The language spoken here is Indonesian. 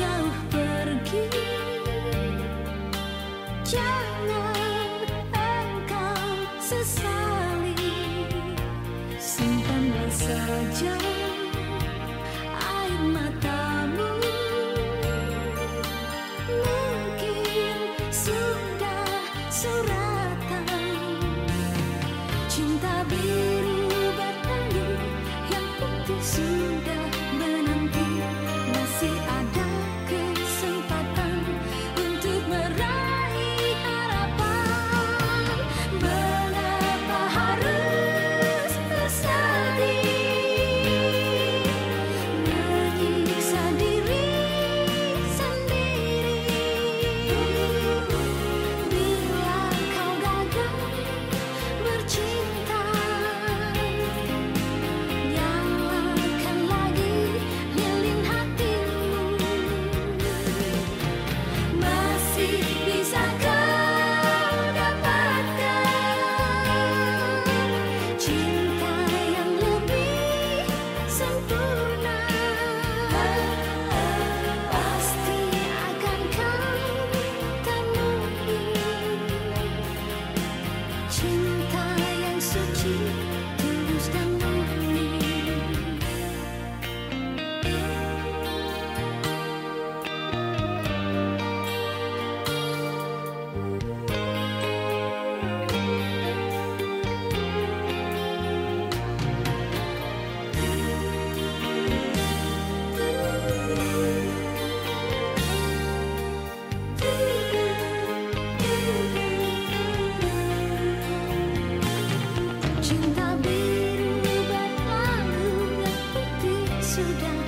menjauh pergi. Jangan engkau sesali. Simpanlah saja Thank you. Sudah